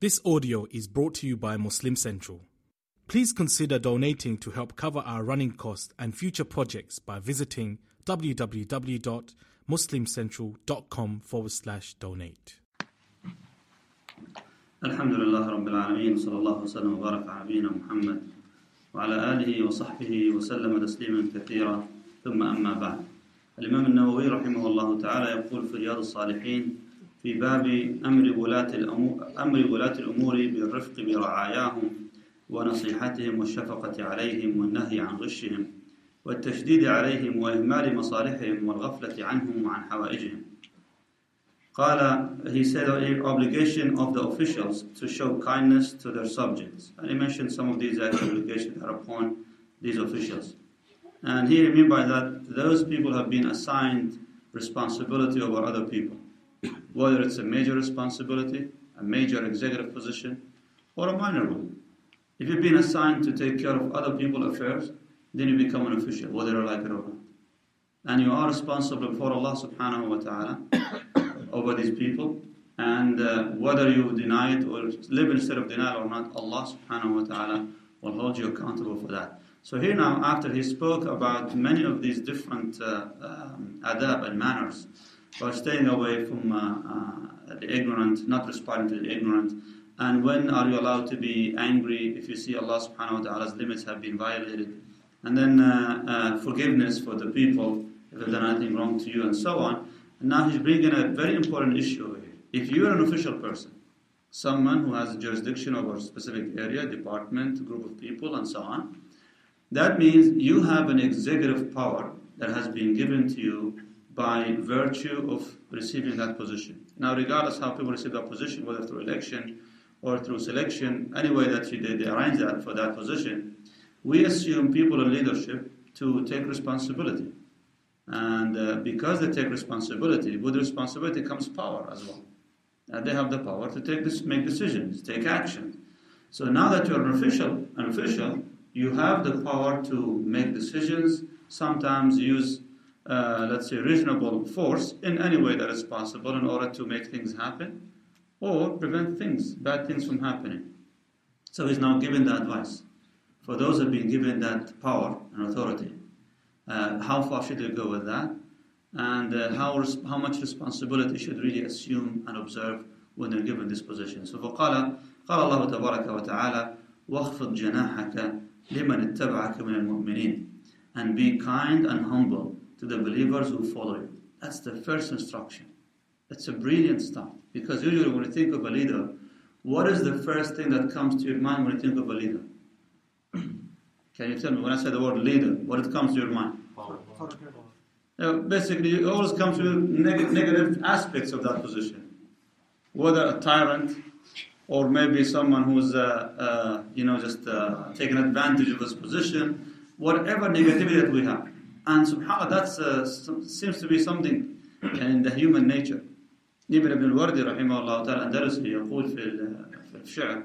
This audio is brought to you by Muslim Central. Please consider donating to help cover our running costs and future projects by visiting www.muslimcentral.com forward slash donate. الحمد لله رب العالمين صلى الله وسلم وبارك على نبينا محمد وعلى آله وصحبه وسلم تسليما كثيرا ثم أما بعد الإمام النووي رحمه الله تعالى يقول في رياض الصالحين في باب أمر ولاة الأمور, أمر ولاة الأمور بالرفق برعاياهم ونصيحتهم والشفقة عليهم والنهي عن غشهم والتشديد عليهم وإهمال مصالحهم والغفلة عنهم وعن حوائجهم قال he said the obligation of the officials to show kindness to their subjects and he mentioned some of these obligations that are upon these officials and here he mean by that those people have been assigned responsibility over other people whether it's a major responsibility a major executive position or a minor one if you've been assigned to take care of other people's affairs then you become an official whether you like it or not. And you are responsible for Allah subhanahu wa ta'ala over these people. And uh, whether you deny it or live instead of denial or not Allah subhanahu wa ta'ala will hold you accountable for that. So here now after he spoke about many of these different uh, um, adab and manners about staying away from uh, uh, the ignorant not responding to the ignorant. And when are you allowed to be angry if you see Allah subhanahu wa ta'ala's limits have been violated? And then uh, uh, forgiveness for the people if they've done anything wrong to you and so on. And now he's bringing a very important issue here. If you're an official person, someone who has jurisdiction over a specific area, department, group of people, and so on, that means you have an executive power that has been given to you by virtue of receiving that position. Now, regardless how people receive that position, whether through election or through selection, any way that you, they, they arrange that for that position, we assume people in leadership to take responsibility. And uh, because they take responsibility, with responsibility comes power as well. And they have the power to take this, make decisions, take action. So now that you're an official, an official, you have the power to make decisions. Sometimes use, uh, let's say, reasonable force in any way that is possible in order to make things happen, or prevent things, bad things from happening. So he's now given the advice for those who have been given that power and authority. Uh, how far should they go with that? And uh, how, how much responsibility should really assume and observe when they're given this position? So فقال قال الله تبارك وتعالى واخفض جناحك لمن اتبعك من المؤمنين and be kind and humble to the believers who follow you. That's the first instruction. It's a brilliant stuff because usually when you think of a leader, what is the first thing that comes to your mind when you think of a leader? Can you tell me when I say the word leader, what it comes to your mind? Uh, basically, it always comes to neg- negative aspects of that position. Whether a tyrant or maybe someone who's, uh, uh, you know, just uh, taking advantage of his position, whatever negativity that we have. And subhanAllah, that seems to be something in the human nature. Ibn Ibn al-Wardi, rahimahullah ta'ala, Andalusi, يقول في الشعر,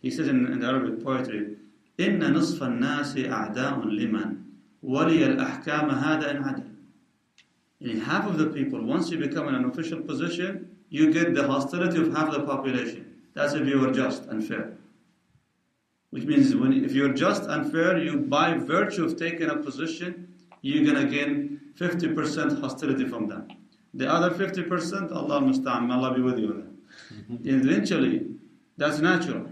he says in, in the Arabic poetry, إن نصف الناس أعداء لمن ولي الأحكام هذا إن عدل in half of the people, once you become in an official position, you get the hostility of half the population. That's if you are just and fair. Which means when, if you're just and fair, you by virtue of taking a position, you're gonna gain 50% hostility from them. The other 50%, Allah musta'an, Allah be with you. Mm-hmm. Eventually, that's natural.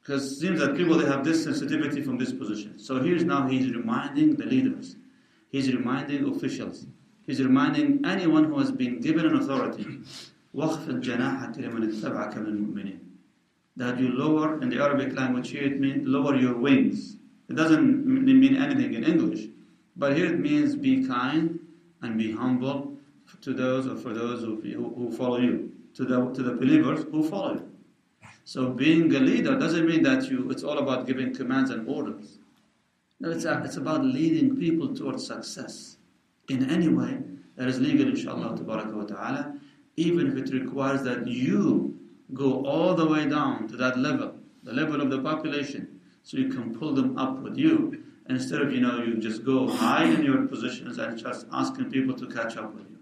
Because it seems that people they have this sensitivity from this position. So here's now he's reminding the leaders, he's reminding officials, he's reminding anyone who has been given an authority. That you lower in the Arabic language here it means lower your wings. It doesn't mean anything in English, but here it means be kind and be humble to those or for those who, who follow you, to the to the believers who follow you. So being a leader doesn't mean that you it's all about giving commands and orders. No, it's, a, it's about leading people towards success in any way that is legal, inshallah, wa ta'ala, even if it requires that you go all the way down to that level, the level of the population, so you can pull them up with you. Instead of, you know, you just go high in your positions and just asking people to catch up with you.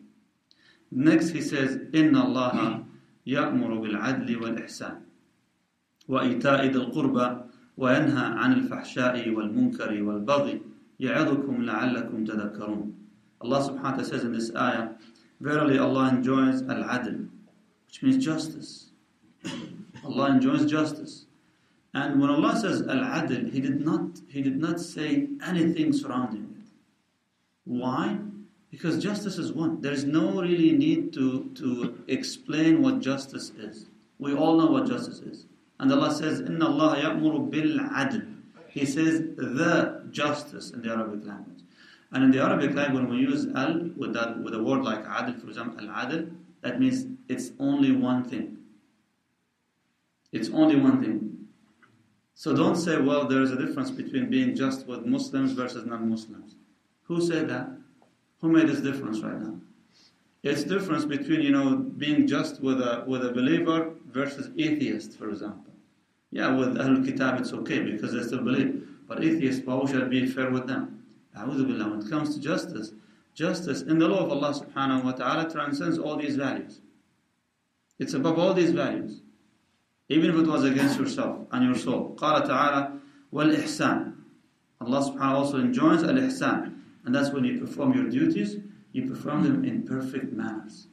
Next he says, إِنَّ اللَّهَ يَأْمُرُ بِالْعَدْلِ وَالْإِحْسَانِ وإيتاء ذي القربى وينهى عن الفحشاء والمنكر والبغي يعظكم لعلكم تذكرون Allah subhanahu wa ta'ala says in this ayah, Verily Allah enjoys al-adl, which means justice. Allah enjoys justice. And when Allah says al-adl, He did not He did not say anything surrounding it. Why? Because justice is one. There is no really need to, to explain what justice is. We all know what justice is. And Allah says, Inna Allah ya'muru bil adl. He says the justice in the Arabic language. And in the Arabic language, when we use al with that with a word like adl, for example, al adl, that means it's only one thing. It's only one thing. So don't say, well, there is a difference between being just with Muslims versus non-Muslims. Who said that? Who made this difference right now? It's difference between you know being just with a with a believer versus atheist, for example. Yeah, with Ahlul Kitab it's okay because they still believe. But atheists, how shall be fair with them? Billah. When it comes to justice, justice in the law of Allah subhanahu wa ta'ala transcends all these values. It's above all these values Even if it was against yourself and your soul. قال تعالى والإحسان. Allah subhanahu wa ta'ala also enjoins al-ihsan. And that's when you perform your duties, you perform them in perfect manners.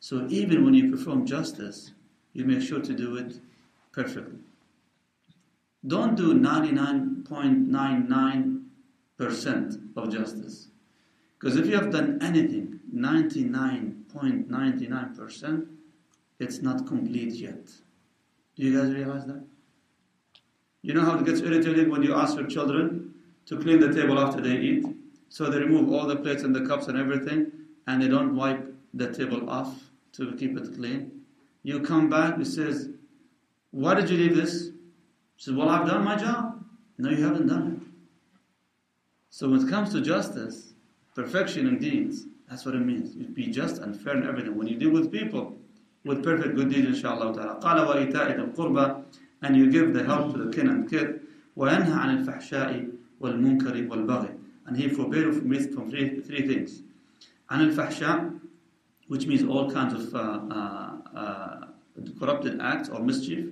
So even when you perform justice, you make sure to do it perfectly. Don't do 99.99% of justice. Because if you have done anything 99.99%, it's not complete yet. Do you guys realize that? You know how it gets irritating when you ask your children to clean the table after they eat? So they remove all the plates and the cups and everything, and they don't wipe the table off to keep it clean. You come back, he says, Why did you leave this? She says, Well, I've done my job. No, you haven't done it. So when it comes to justice, perfection in deeds, that's what it means. You be just and fair in everything. When you deal with people, with perfect good deeds, inshallah ta'ala. قال وإيتاء القربى and you give the help to the kin and kid. وينهى عن الفحشاء والمنكر والبغي. And he forbade from three, three things. عن الفحشاء, which means all kinds of uh, uh, uh, corrupted acts or mischief.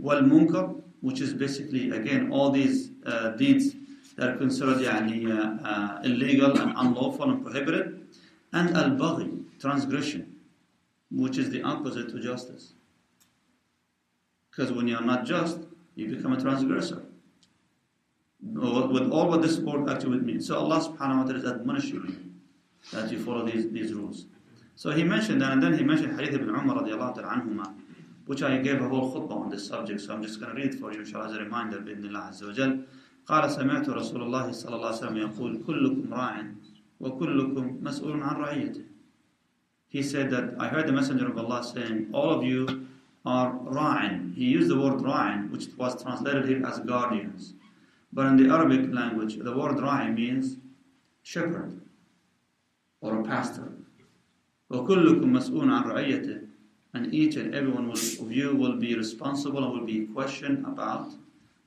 والمنكر, which is basically, again, all these uh, deeds that are considered يعني, uh, uh, illegal and unlawful and prohibited, and al-baghi, transgression, which is the opposite to justice. Because when you are not just, you become a transgressor. With all what this word actually means. So Allah subhanahu wa ta'ala is admonishing you that you follow these, these rules. So he mentioned that, and then he mentioned Hadith ibn Umar radiallahu ta'ala anhumah, which I gave a whole khutbah on this subject, so I'm just going to read it for you, inshallah, as a reminder, بإذن الله عز وجل. قال سمعت رسول الله صلى الله عليه وسلم يقول كلكم راع وكلكم مسؤول عن رعيته. He said that I heard the Messenger of Allah saying, all of you are ra'in. He used the word ra'in, which was translated here as guardians. But in the Arabic language, the word ra'in means shepherd or a pastor. وَكُلُّكُم مَسْئُولٌ عَنْ رَعِيَّتِهِ and each and every one of you will be responsible and will be questioned about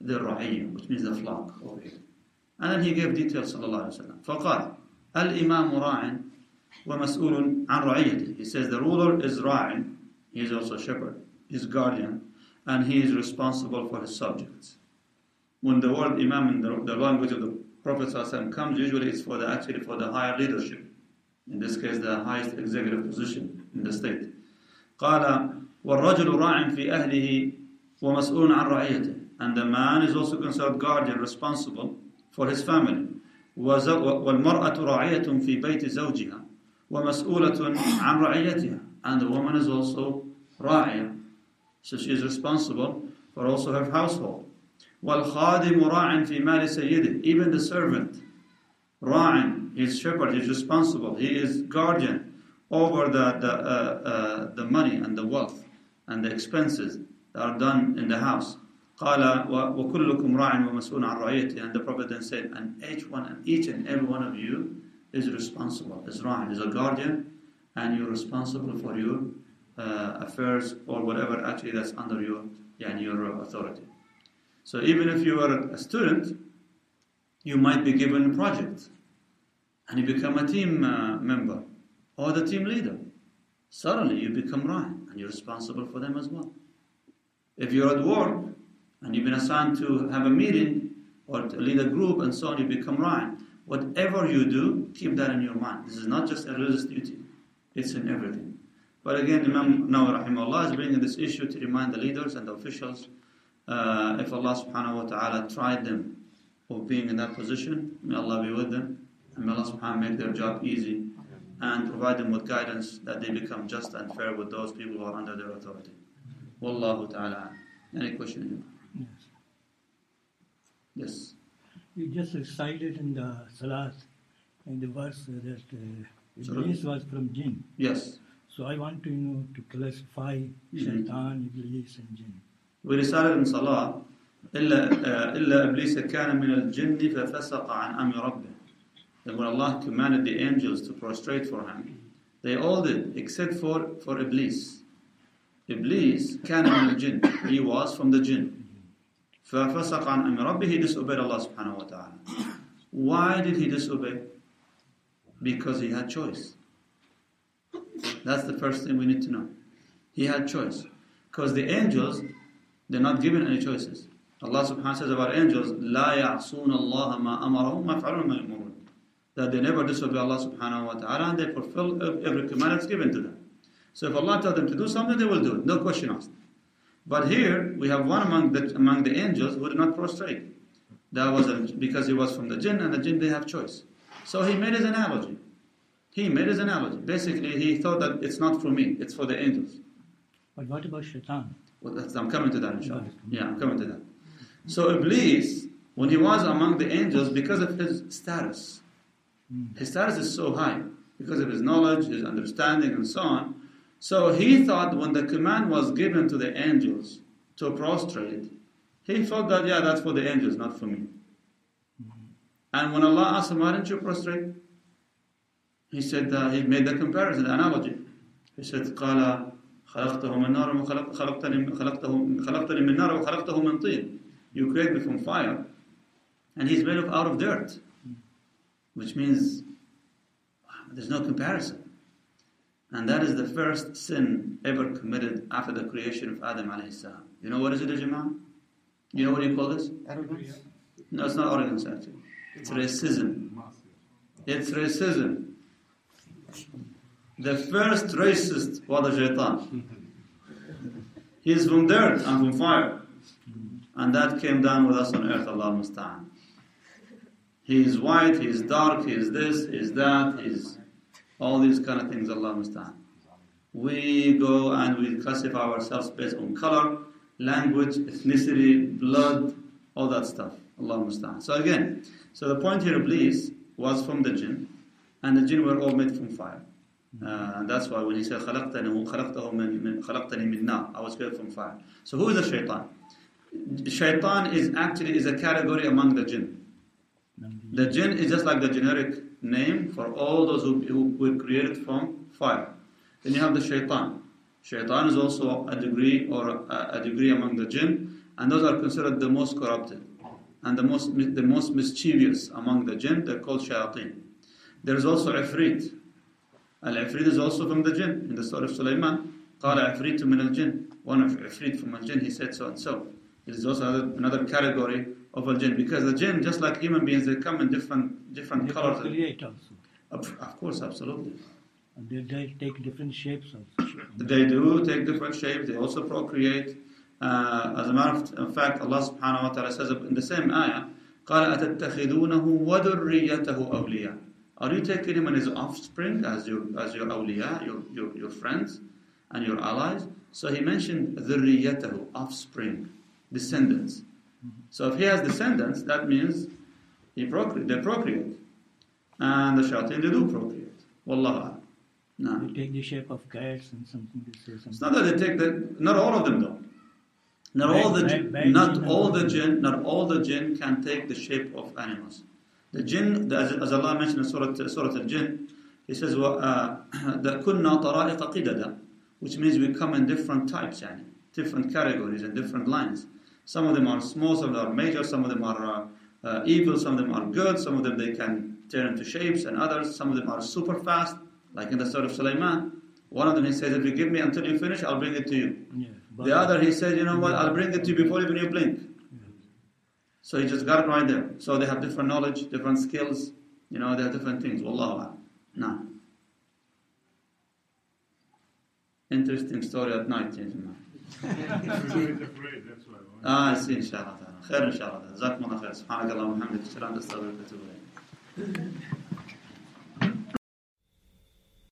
the ra'iyya, which means the flock over here. And then he gave details, sallallahu alayhi wa sallam. فقال الإمام راع ومسؤول عن رعيته. He says the ruler is ra'in, he is also a shepherd, his guardian, and he is responsible for his subjects. When the word imam in the, the language of the Prophet ﷺ comes, usually it's for the actually for the higher leadership. In this case, the highest executive position in the state. قال والرجل راع في أهله ومسؤول عن رعيته and the man is also considered guardian responsible for his family والمرأة راعية في بيت زوجها ومسؤولة عن رعيتها and the woman is also راعية so she is responsible for also her household والخادم راع في مال سيده even the servant راع his shepherd is responsible he is guardian over the, the, uh, uh, the money and the wealth and the expenses that are done in the house. قال وكلكم راع ومسؤول عن رعيته and the Prophet then said and each one and each and every one of you is responsible, is Ra'an, is a guardian, and you're responsible for your uh, affairs or whatever actually that's under your, Yeah, your authority. So even if you are a student, you might be given a project, and you become a team uh, member or the team leader. Suddenly you become Ra'an, and you're responsible for them as well. If you're at work, and you've been assigned to have a meeting, or to lead a group and so on, you become ra'in. Whatever you do, keep that in your mind. This is not just a religious duty, it's in everything. But again, Imam Nawawi rahimahullah is bringing this issue to remind the leaders and the officials uh, if Allah subhanahu wa ta'ala tried them of being in that position, may Allah be with them, and may Allah subhanahu wa ta'ala make their job easy and provide them with guidance that they become just and fair with those people who are under their authority. Wallahu ta'ala. Any question? Yes. Yes. You just recited in the Salat, in the verse that uh, Sorry? Iblis was from jinn. Yes. So I want to know to classify shaitan, Iblis, and jinn. ورسالة من صلاة إلا آه، إلا إبليس كان من الجن ففسق عن أمر ربه. That when Allah commanded the angels to prostrate for him, they all did except for for Iblis. Iblis كان من الجن. He was from the jinn. ففسق عن أمر ربه. He disobeyed Allah subhanahu wa ta'ala. Why did he disobey? Because he had choice. That's the first thing we need to know. He had choice. Because the angels, they're not given any choices. Allah subhanahu wa ta'ala says about angels, لا يعصون الله ما أمرهم ويفعلون ما يؤمرون. That they never disobey Allah subhanahu wa ta'ala and they fulfill every command that's given to them. So if Allah tells them to do something, they will do it. No question asked. But here, we have one among the, among the angels who did not prostrate. That was a, because he was from the jinn and the jinn, they have choice. So he made his analogy. He made his analogy. Basically, he thought that it's not for me, it's for the angels. But what about shaitan? Well, that's, I'm coming to that, inshallah. Yeah, I'm coming to that. So Iblis, when he was among the angels, because of his status, hmm. his status is so high, because of his knowledge, his understanding, and so on. So he thought when the command was given to the angels to prostrate, he thought that, yeah, that's for the angels, not for me. And when Allah asked him, why didn't you prostrate? He said, uh, he made the comparison, the analogy. He said, قال خلقته من نار وخلق خلقتني خلقته خلقتني من نار وخلقته من طين. You create me from fire, and he's made of out of dirt, which means there's no comparison. And that is the first sin ever committed after the creation of Adam alayhi salam. You know what is it, Jama'ah? You know what you call this? Arrogance. No, it's not arrogance actually. It's racism. It's racism. The first racist was the shaitan. He is from dirt and from fire. And that came down with us on earth, Allah musta'an. He is white, he is dark, he is this, he is that, he is all these kind of things, Allah understand. We go and we classify ourselves based on color, language, ethnicity, blood, all that stuff. Allah understand. So again, so the point here, Iblis, was from the jinn, and the jinn were all made from fire. Uh, and that's why when he said, خَلَقْتَنِهُ خَلَقْتَهُ مِن خَلَقْتَنِي مِن I was created from fire. So who is the shaitan? Shaitan is actually is a category among the jinn. The jinn is just like the generic name for all those who, who were created from fire. Then you have the shaitan. Shaitan is also a degree or a, a degree among the jinn, and those are considered the most corrupted and the most the most mischievous among the jinn. They're called shayateen. There is also ifrit. Al ifrit is also from the jinn. In the story of Sulaiman, قال عفريت من الجن. One of ifrit from al jinn, he said so and so. It is also another, another category of al jinn because the jinn, just like human beings, they come in different different They colors. create also. Of, of course, absolutely. And they, they take different shapes also. They do take different shapes. They also procreate. Uh, as a matter of fact, Allah subhanahu wa ta'ala says in the same ayah, قال أتتخذونه وذريته أولياء. Are you taking him and his offspring as your as your awliya, your, your, your friends and your allies? So he mentioned ذريته, offspring, descendants. So if he has descendants, that means he procre- they procreate. And the shaitan they do procreate. Wallah. No. They take the shape of cats and something. something. It's not that they take the, not all of them though. Not all the back, not all the jinn, not all the jinn can take the shape of animals. The jinn, the, as, as, Allah mentioned in Surah, Surah Al-Jinn, He says, uh, "That which means we come in different types, yani, different categories and different lines. Some of them are small, some of them are major, some of them are uh, uh, evil, some of them are good, some of them they can turn into shapes, and others, some of them are super fast, like in the story of Sulaiman. One of them he says, if you give me until you finish, I'll bring it to you. Yeah, The other he said, you know what, I'll bring it to you before even you blink. So he just got it right there. So they have different knowledge, different skills, you know, they have different things. Wallahu a'lam. Nah. Interesting story at night, gentlemen. آه يصير إن شاء الله خير إن شاء الله جزاكم الله خير. سبحانك اللهم وبحمدك. اشهد ان لا اله الا انت استغفرك واتوب اليك